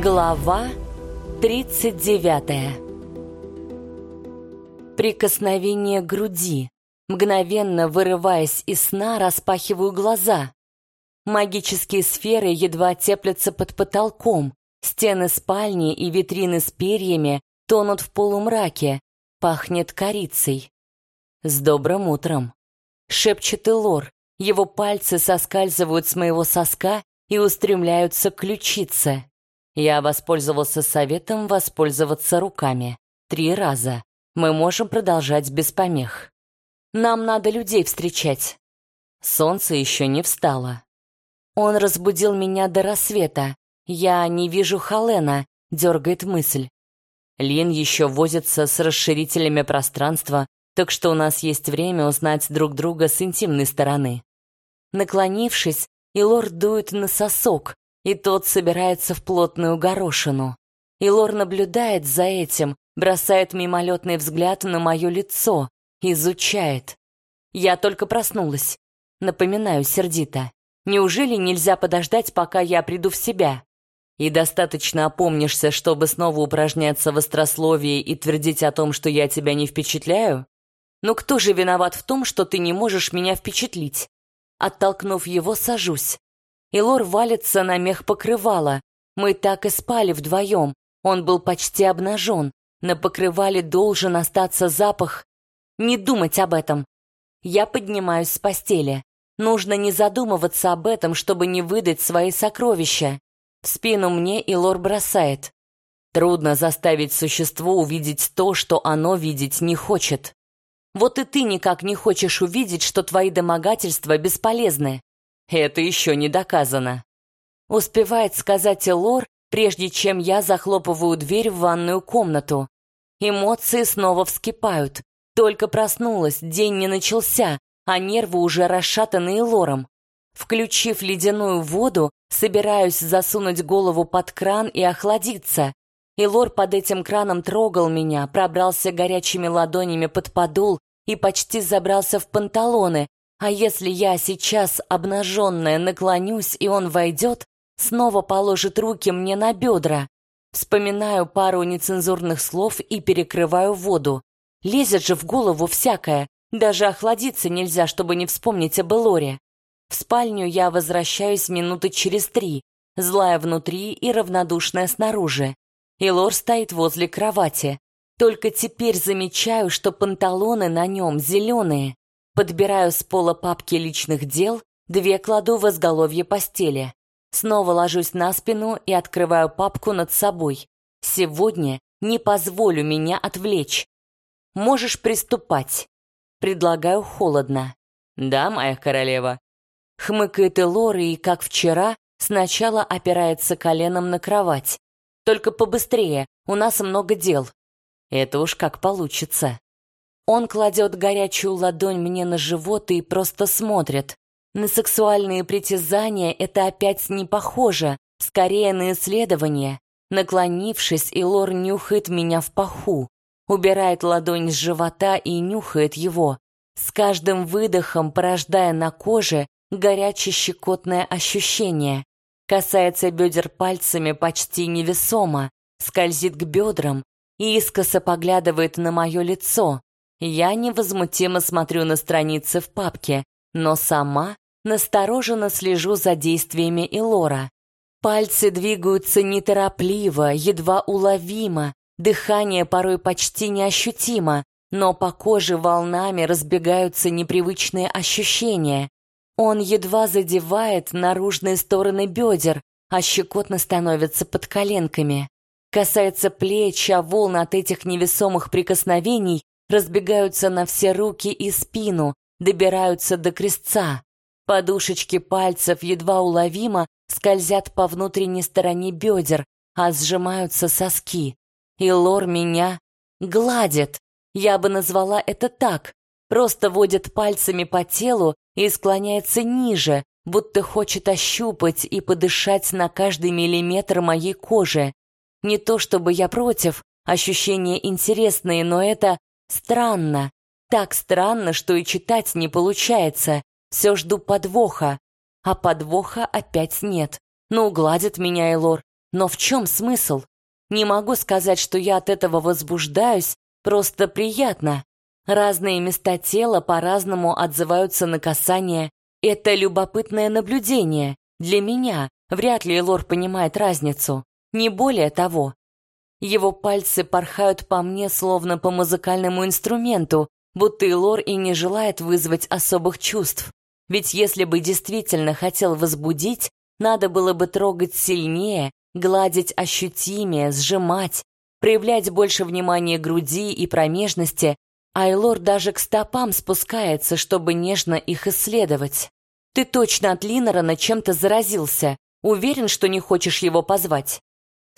Глава 39 Прикосновение груди. Мгновенно вырываясь из сна, распахиваю глаза. Магические сферы едва теплятся под потолком. Стены спальни и витрины с перьями тонут в полумраке. Пахнет корицей. «С добрым утром!» — шепчет Элор. Его пальцы соскальзывают с моего соска и устремляются к ключице. Я воспользовался советом воспользоваться руками. Три раза. Мы можем продолжать без помех. Нам надо людей встречать. Солнце еще не встало. Он разбудил меня до рассвета. Я не вижу Халена, дергает мысль. Лин еще возится с расширителями пространства, так что у нас есть время узнать друг друга с интимной стороны. Наклонившись, Илор дует на сосок, и тот собирается в плотную горошину. И Лор наблюдает за этим, бросает мимолетный взгляд на мое лицо, изучает. Я только проснулась. Напоминаю сердито. Неужели нельзя подождать, пока я приду в себя? И достаточно опомнишься, чтобы снова упражняться в острословии и твердить о том, что я тебя не впечатляю? Но кто же виноват в том, что ты не можешь меня впечатлить? Оттолкнув его, сажусь. И Лор валится на мех покрывала. Мы так и спали вдвоем. Он был почти обнажен. На покрывале должен остаться запах. Не думать об этом. Я поднимаюсь с постели. Нужно не задумываться об этом, чтобы не выдать свои сокровища. В спину мне и Лор бросает. Трудно заставить существо увидеть то, что оно видеть не хочет. Вот и ты никак не хочешь увидеть, что твои домогательства бесполезны. Это еще не доказано. Успевает сказать Элор, прежде чем я захлопываю дверь в ванную комнату. Эмоции снова вскипают. Только проснулась, день не начался, а нервы уже расшатаны Элором. Включив ледяную воду, собираюсь засунуть голову под кран и охладиться. Илор под этим краном трогал меня, пробрался горячими ладонями под подол и почти забрался в панталоны, а если я сейчас, обнаженная, наклонюсь, и он войдет, снова положит руки мне на бедра. Вспоминаю пару нецензурных слов и перекрываю воду. Лезет же в голову всякое. Даже охладиться нельзя, чтобы не вспомнить об Элоре. В спальню я возвращаюсь минуты через три, злая внутри и равнодушная снаружи. Элор стоит возле кровати. Только теперь замечаю, что панталоны на нем зеленые. Подбираю с пола папки личных дел, две кладу в изголовье постели. Снова ложусь на спину и открываю папку над собой. Сегодня не позволю меня отвлечь. Можешь приступать. Предлагаю холодно. Да, моя королева. Хмыкает Элори и, как вчера, сначала опирается коленом на кровать. Только побыстрее, у нас много дел. Это уж как получится. Он кладет горячую ладонь мне на живот и просто смотрит. На сексуальные притязания это опять не похоже, скорее на исследование. Наклонившись, Илор нюхает меня в паху, убирает ладонь с живота и нюхает его, с каждым выдохом порождая на коже горячее щекотное ощущение. Касается бедер пальцами почти невесомо, скользит к бедрам и искоса поглядывает на мое лицо. Я невозмутимо смотрю на страницы в папке, но сама настороженно слежу за действиями Илора. Пальцы двигаются неторопливо, едва уловимо, дыхание порой почти неощутимо, но по коже волнами разбегаются непривычные ощущения. Он едва задевает наружные стороны бедер, а щекотно становится под коленками. Касается плеч, а волн от этих невесомых прикосновений разбегаются на все руки и спину, добираются до крестца. Подушечки пальцев едва уловимо скользят по внутренней стороне бедер, а сжимаются соски. И лор меня гладит. Я бы назвала это так. Просто водит пальцами по телу и склоняется ниже, будто хочет ощупать и подышать на каждый миллиметр моей кожи. Не то чтобы я против, ощущения интересные, но это Странно. Так странно, что и читать не получается. Все жду подвоха. А подвоха опять нет. Ну, гладит меня Элор. Но в чем смысл? Не могу сказать, что я от этого возбуждаюсь, просто приятно. Разные места тела по-разному отзываются на касание. Это любопытное наблюдение. Для меня вряд ли Лор понимает разницу. Не более того. Его пальцы порхают по мне, словно по музыкальному инструменту, будто Лор и не желает вызвать особых чувств. Ведь если бы действительно хотел возбудить, надо было бы трогать сильнее, гладить ощутимее, сжимать, проявлять больше внимания груди и промежности, Айлор даже к стопам спускается, чтобы нежно их исследовать. Ты точно от Линнера чем-то заразился. Уверен, что не хочешь его позвать?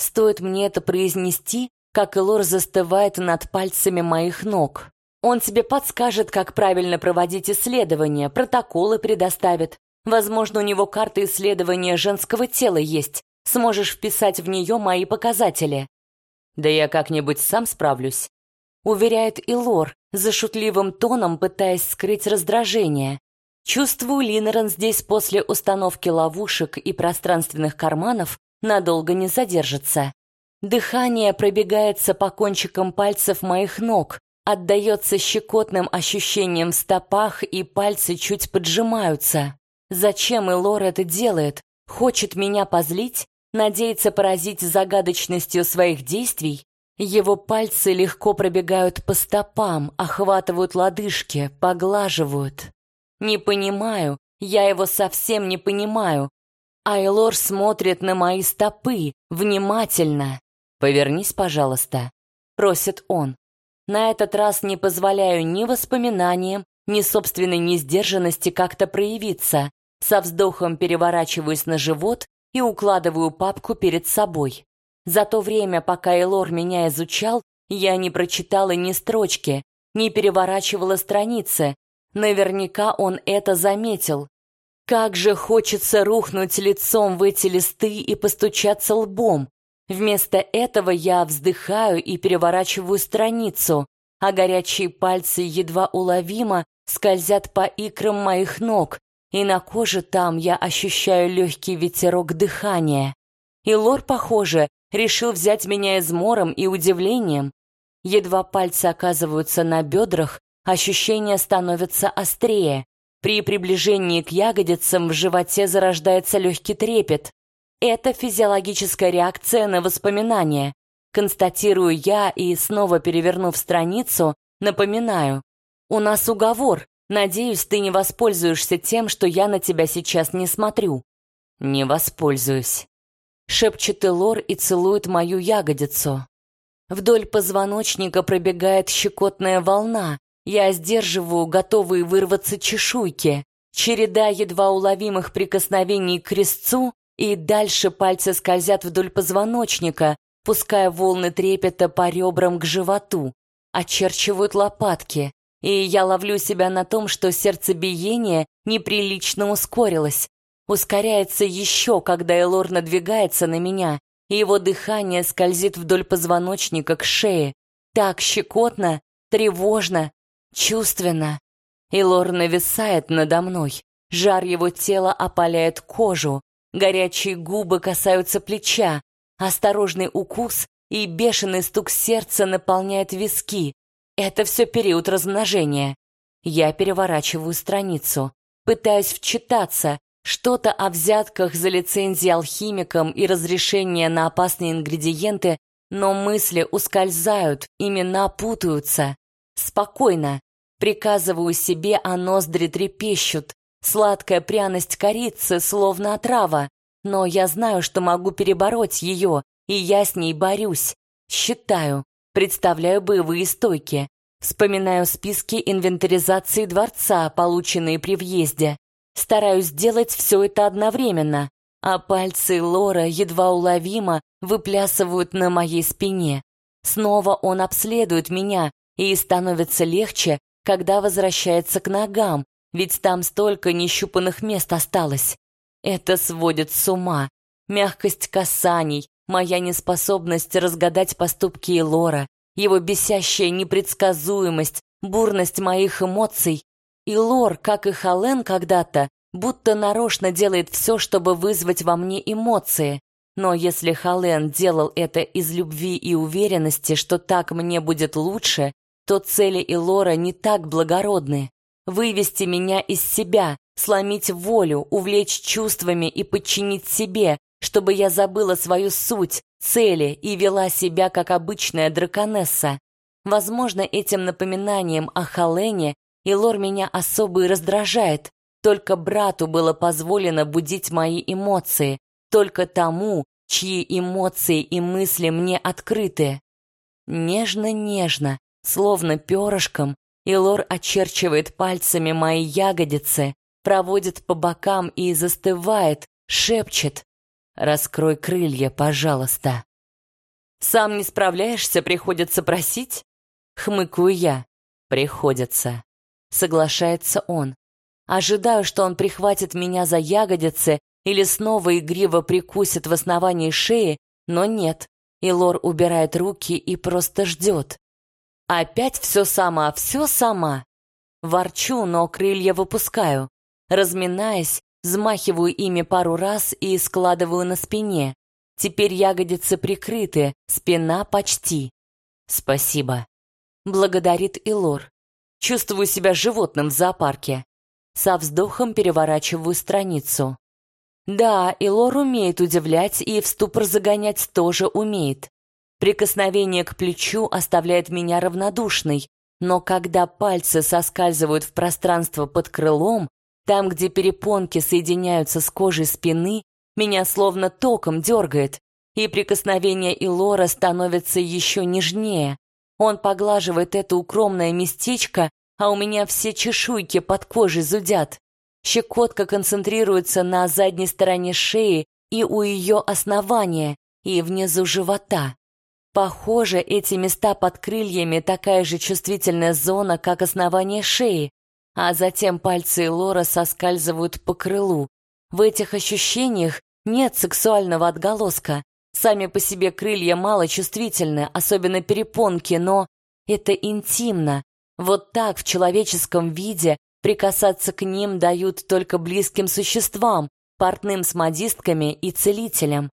Стоит мне это произнести, как Элор застывает над пальцами моих ног. Он тебе подскажет, как правильно проводить исследования, протоколы предоставит. Возможно, у него карта исследования женского тела есть. Сможешь вписать в нее мои показатели. Да я как-нибудь сам справлюсь. Уверяет Илор, за шутливым тоном пытаясь скрыть раздражение. Чувствую, Линнерон здесь после установки ловушек и пространственных карманов надолго не задержится. Дыхание пробегается по кончикам пальцев моих ног, отдается щекотным ощущением в стопах, и пальцы чуть поджимаются. Зачем Элор это делает? Хочет меня позлить? Надеется поразить загадочностью своих действий? Его пальцы легко пробегают по стопам, охватывают лодыжки, поглаживают. Не понимаю, я его совсем не понимаю. Айлор смотрит на мои стопы, внимательно. «Повернись, пожалуйста», — просит он. На этот раз не позволяю ни воспоминаниям, ни собственной несдержанности как-то проявиться. Со вздохом переворачиваюсь на живот и укладываю папку перед собой. За то время, пока Элор меня изучал, я не прочитала ни строчки, не переворачивала страницы. Наверняка он это заметил. Как же хочется рухнуть лицом в эти листы и постучаться лбом. Вместо этого я вздыхаю и переворачиваю страницу, а горячие пальцы едва уловимо скользят по икрам моих ног, и на коже там я ощущаю легкий ветерок дыхания. И Лор, похоже, решил взять меня измором и удивлением. Едва пальцы оказываются на бедрах, ощущения становятся острее. При приближении к ягодицам в животе зарождается легкий трепет. Это физиологическая реакция на воспоминания. Констатирую я и, снова перевернув страницу, напоминаю. У нас уговор. Надеюсь, ты не воспользуешься тем, что я на тебя сейчас не смотрю. Не воспользуюсь. Шепчет Элор и целует мою ягодицу. Вдоль позвоночника пробегает щекотная волна. Я сдерживаю готовые вырваться чешуйки. Череда едва уловимых прикосновений к крестцу и дальше пальцы скользят вдоль позвоночника, пуская волны трепета по ребрам к животу, очерчивают лопатки, и я ловлю себя на том, что сердцебиение неприлично ускорилось, ускоряется еще, когда Элор надвигается на меня, и его дыхание скользит вдоль позвоночника к шее, так щекотно, тревожно, чувственно. Элор нависает надо мной, жар его тела опаляет кожу, Горячие губы касаются плеча, осторожный укус и бешеный стук сердца наполняет виски. Это все период размножения. Я переворачиваю страницу, пытаюсь вчитаться, что-то о взятках за лицензии алхимикам и разрешение на опасные ингредиенты, но мысли ускользают, имена путаются. Спокойно. Приказываю себе, а ноздри трепещут. Сладкая пряность корицы, словно отрава. Но я знаю, что могу перебороть ее, и я с ней борюсь. Считаю, представляю боевые стойки. Вспоминаю списки инвентаризации дворца, полученные при въезде. Стараюсь сделать все это одновременно, а пальцы Лора едва уловимо выплясывают на моей спине. Снова он обследует меня, и становится легче, когда возвращается к ногам, ведь там столько нещупанных мест осталось. Это сводит с ума. Мягкость касаний, моя неспособность разгадать поступки Элора, его бесящая непредсказуемость, бурность моих эмоций. И Лор, как и Хален когда-то, будто нарочно делает все, чтобы вызвать во мне эмоции. Но если Хален делал это из любви и уверенности, что так мне будет лучше, то цели и Лора не так благородны. Вывести меня из себя, сломить волю, увлечь чувствами и подчинить себе, чтобы я забыла свою суть, цели и вела себя как обычная драконесса. Возможно, этим напоминанием о Халене Илор меня особо и раздражает. Только брату было позволено будить мои эмоции, только тому, чьи эмоции и мысли мне открыты. Нежно-нежно, словно перышком, Илор очерчивает пальцами мои ягодицы, проводит по бокам и застывает, шепчет «Раскрой крылья, пожалуйста». «Сам не справляешься, приходится просить?» Хмыкаю я. «Приходится». Соглашается он. Ожидаю, что он прихватит меня за ягодицы или снова игриво прикусит в основании шеи, но нет. Илор убирает руки и просто ждет. Опять все сама, все сама. Ворчу, но крылья выпускаю. Разминаясь, взмахиваю ими пару раз и складываю на спине. Теперь ягодицы прикрыты, спина почти. Спасибо. Благодарит Илор. Чувствую себя животным в зоопарке. Со вздохом переворачиваю страницу. Да, Илор умеет удивлять и в ступор загонять тоже умеет. Прикосновение к плечу оставляет меня равнодушной, но когда пальцы соскальзывают в пространство под крылом, там, где перепонки соединяются с кожей спины, меня словно током дергает, и прикосновение Илора становится еще нежнее. Он поглаживает это укромное местечко, а у меня все чешуйки под кожей зудят. Щекотка концентрируется на задней стороне шеи и у ее основания, и внизу живота. Похоже, эти места под крыльями такая же чувствительная зона, как основание шеи, а затем пальцы Лора соскальзывают по крылу. В этих ощущениях нет сексуального отголоска. Сами по себе крылья мало чувствительны, особенно перепонки, но это интимно. Вот так в человеческом виде прикасаться к ним дают только близким существам, портным с модистками и целителям.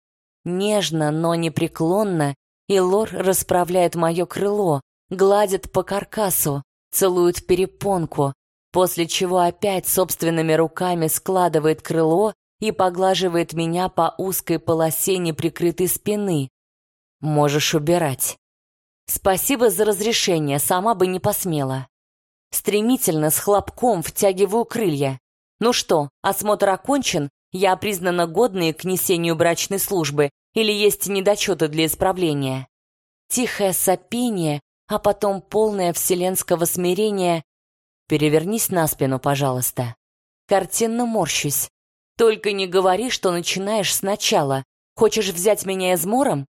Нежно, но непреклонно и Лор расправляет мое крыло, гладит по каркасу, целует перепонку, после чего опять собственными руками складывает крыло и поглаживает меня по узкой полосе неприкрытой спины. Можешь убирать. Спасибо за разрешение, сама бы не посмела. Стремительно, с хлопком втягиваю крылья. Ну что, осмотр окончен, я признана годной к несению брачной службы или есть недочеты для исправления? Тихое сопение, а потом полное вселенского смирения. Перевернись на спину, пожалуйста. Картинно морщусь. Только не говори, что начинаешь сначала. Хочешь взять меня измором?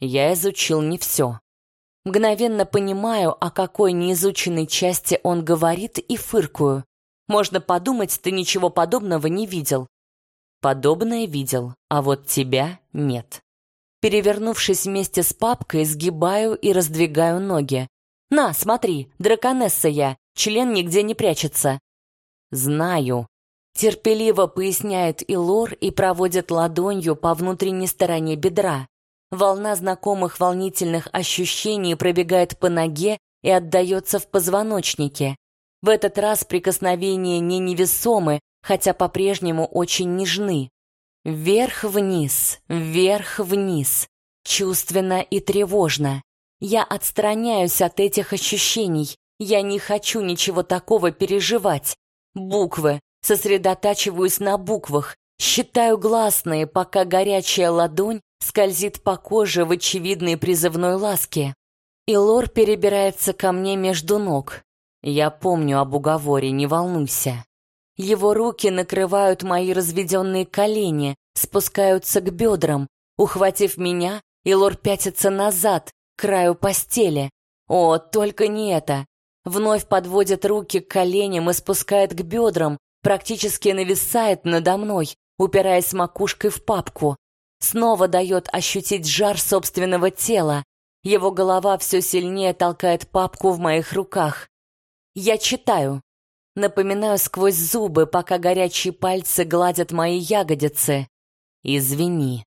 Я изучил не все. Мгновенно понимаю, о какой неизученной части он говорит, и фыркую. Можно подумать, ты ничего подобного не видел. Подобное видел, а вот тебя нет. Перевернувшись вместе с папкой, сгибаю и раздвигаю ноги. «На, смотри, драконесса я, член нигде не прячется». «Знаю», — терпеливо поясняет Илор и проводит ладонью по внутренней стороне бедра. Волна знакомых волнительных ощущений пробегает по ноге и отдается в позвоночнике. В этот раз прикосновения не невесомы, хотя по-прежнему очень нежны. Вверх-вниз, вверх-вниз, чувственно и тревожно. Я отстраняюсь от этих ощущений. Я не хочу ничего такого переживать. Буквы. Сосредотачиваюсь на буквах. Считаю гласные, пока горячая ладонь скользит по коже в очевидной призывной ласке. И Лор перебирается ко мне между ног. Я помню об уговоре, не волнуйся. Его руки накрывают мои разведенные колени, спускаются к бедрам. Ухватив меня, Илор пятится назад, к краю постели. О, только не это. Вновь подводит руки к коленям и спускает к бедрам, практически нависает надо мной, упираясь макушкой в папку. Снова дает ощутить жар собственного тела. Его голова все сильнее толкает папку в моих руках. Я читаю. Напоминаю сквозь зубы, пока горячие пальцы гладят мои ягодицы. Извини.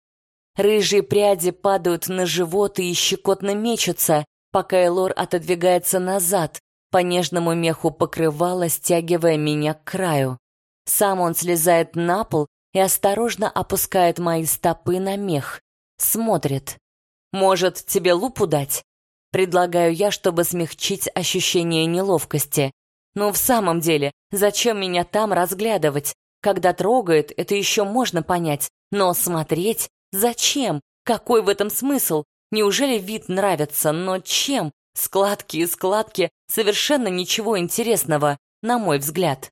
Рыжие пряди падают на живот и щекотно мечутся, пока Элор отодвигается назад, по нежному меху покрывала, стягивая меня к краю. Сам он слезает на пол и осторожно опускает мои стопы на мех. Смотрит. «Может, тебе лупу дать?» Предлагаю я, чтобы смягчить ощущение неловкости. Ну, в самом деле, зачем меня там разглядывать? Когда трогает, это еще можно понять. Но смотреть? Зачем? Какой в этом смысл? Неужели вид нравится? Но чем? Складки и складки — совершенно ничего интересного, на мой взгляд.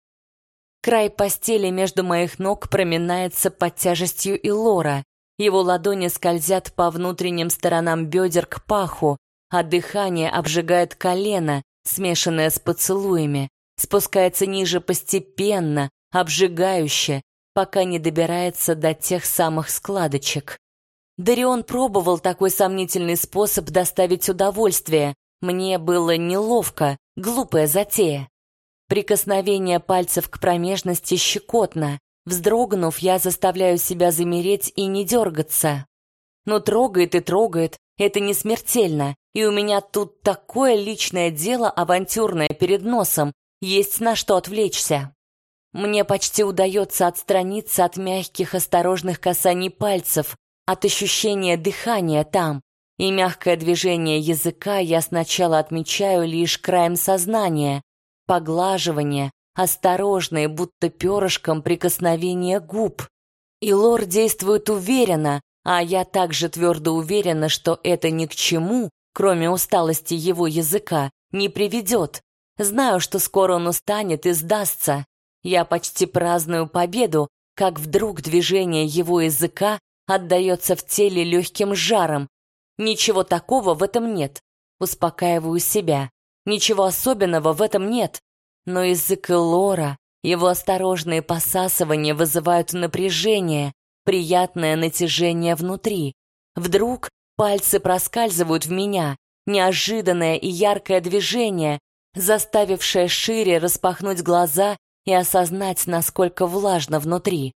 Край постели между моих ног проминается под тяжестью Илора. Его ладони скользят по внутренним сторонам бедер к паху, а дыхание обжигает колено, смешанное с поцелуями, спускается ниже постепенно, обжигающе, пока не добирается до тех самых складочек. Дарион пробовал такой сомнительный способ доставить удовольствие. Мне было неловко, глупая затея. Прикосновение пальцев к промежности щекотно. Вздрогнув, я заставляю себя замереть и не дергаться. Но трогает и трогает, это не смертельно, и у меня тут такое личное дело авантюрное перед носом, есть на что отвлечься. Мне почти удается отстраниться от мягких осторожных касаний пальцев, от ощущения дыхания там, и мягкое движение языка я сначала отмечаю лишь краем сознания, поглаживание, осторожное, будто перышком прикосновение губ. И лор действует уверенно, а я также твердо уверена, что это ни к чему, кроме усталости его языка, не приведет. Знаю, что скоро он устанет и сдастся. Я почти праздную победу, как вдруг движение его языка отдается в теле легким жаром. Ничего такого в этом нет. Успокаиваю себя. Ничего особенного в этом нет. Но язык Лора, его осторожные посасывания вызывают напряжение, приятное натяжение внутри. Вдруг пальцы проскальзывают в меня, неожиданное и яркое движение, заставившее шире распахнуть глаза и осознать, насколько влажно внутри.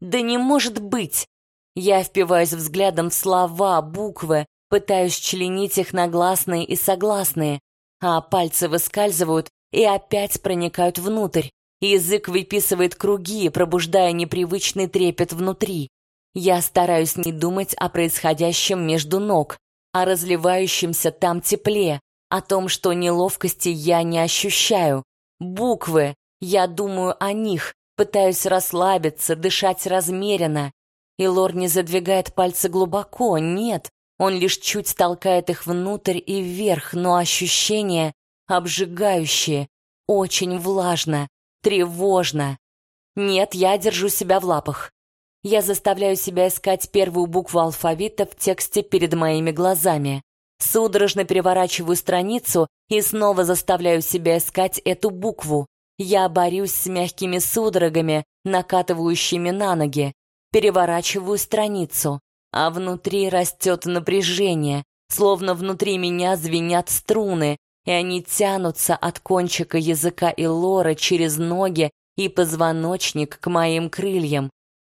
Да не может быть! Я впиваюсь взглядом в слова, буквы, пытаюсь членить их на гласные и согласные, а пальцы выскальзывают и опять проникают внутрь. Язык выписывает круги, пробуждая непривычный трепет внутри. Я стараюсь не думать о происходящем между ног, о разливающемся там тепле, о том, что неловкости я не ощущаю. Буквы, я думаю о них, пытаюсь расслабиться, дышать размеренно. И Лор не задвигает пальцы глубоко, нет, он лишь чуть толкает их внутрь и вверх, но ощущение обжигающее, очень влажно, тревожно. Нет, я держу себя в лапах. Я заставляю себя искать первую букву алфавита в тексте перед моими глазами. Судорожно переворачиваю страницу и снова заставляю себя искать эту букву. Я борюсь с мягкими судорогами, накатывающими на ноги. Переворачиваю страницу а внутри растет напряжение, словно внутри меня звенят струны, и они тянутся от кончика языка и лора через ноги и позвоночник к моим крыльям.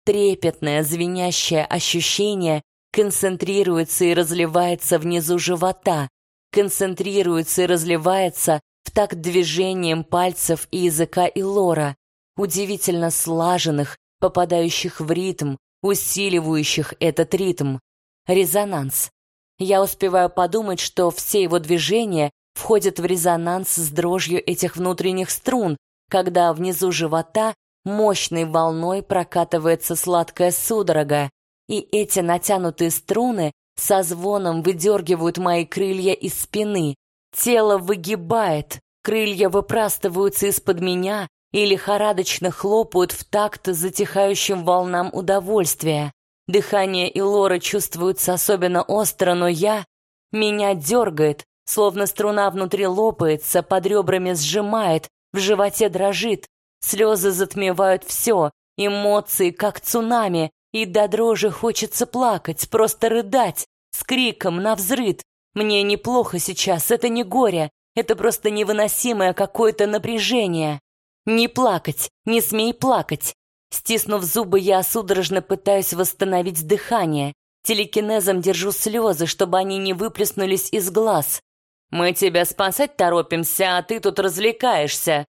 Трепетное, звенящее ощущение концентрируется и разливается внизу живота, концентрируется и разливается в такт движением пальцев и языка и лора, удивительно слаженных, попадающих в ритм, усиливающих этот ритм. Резонанс. Я успеваю подумать, что все его движения входят в резонанс с дрожью этих внутренних струн, когда внизу живота мощной волной прокатывается сладкая судорога, и эти натянутые струны со звоном выдергивают мои крылья из спины. Тело выгибает, крылья выпрастываются из-под меня, и лихорадочно хлопают в такт затихающим волнам удовольствия. Дыхание и лора чувствуются особенно остро, но я... Меня дергает, словно струна внутри лопается, под ребрами сжимает, в животе дрожит. Слезы затмевают все, эмоции, как цунами, и до дрожи хочется плакать, просто рыдать, с криком, навзрыд. Мне неплохо сейчас, это не горе, это просто невыносимое какое-то напряжение. «Не плакать! Не смей плакать!» Стиснув зубы, я судорожно пытаюсь восстановить дыхание. Телекинезом держу слезы, чтобы они не выплеснулись из глаз. «Мы тебя спасать торопимся, а ты тут развлекаешься!»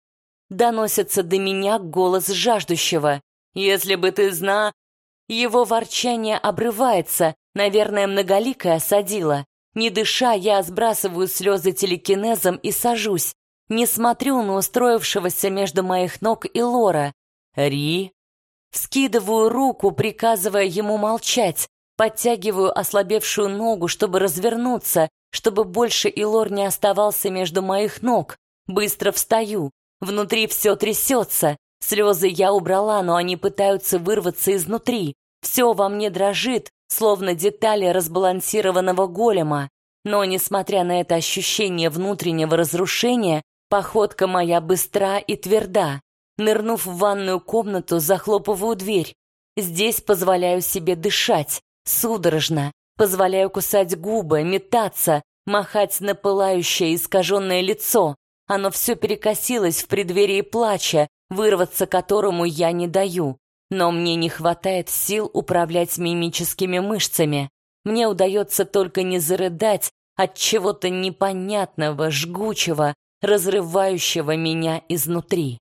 Доносится до меня голос жаждущего. «Если бы ты зна...» Его ворчание обрывается, наверное, многоликое осадило. Не дыша, я сбрасываю слезы телекинезом и сажусь. Не смотрю на устроившегося между моих ног и Лора. «Ри!» Вскидываю руку, приказывая ему молчать. Подтягиваю ослабевшую ногу, чтобы развернуться, чтобы больше Илор не оставался между моих ног. Быстро встаю. Внутри все трясется. Слезы я убрала, но они пытаются вырваться изнутри. Все во мне дрожит, словно детали разбалансированного голема. Но, несмотря на это ощущение внутреннего разрушения, походка моя быстра и тверда. Нырнув в ванную комнату, захлопываю дверь. Здесь позволяю себе дышать, судорожно, позволяю кусать губы, метаться, махать на пылающее искаженное лицо. Оно все перекосилось в преддверии плача, вырваться которому я не даю. Но мне не хватает сил управлять мимическими мышцами. Мне удается только не зарыдать от чего-то непонятного, жгучего, разрывающего меня изнутри.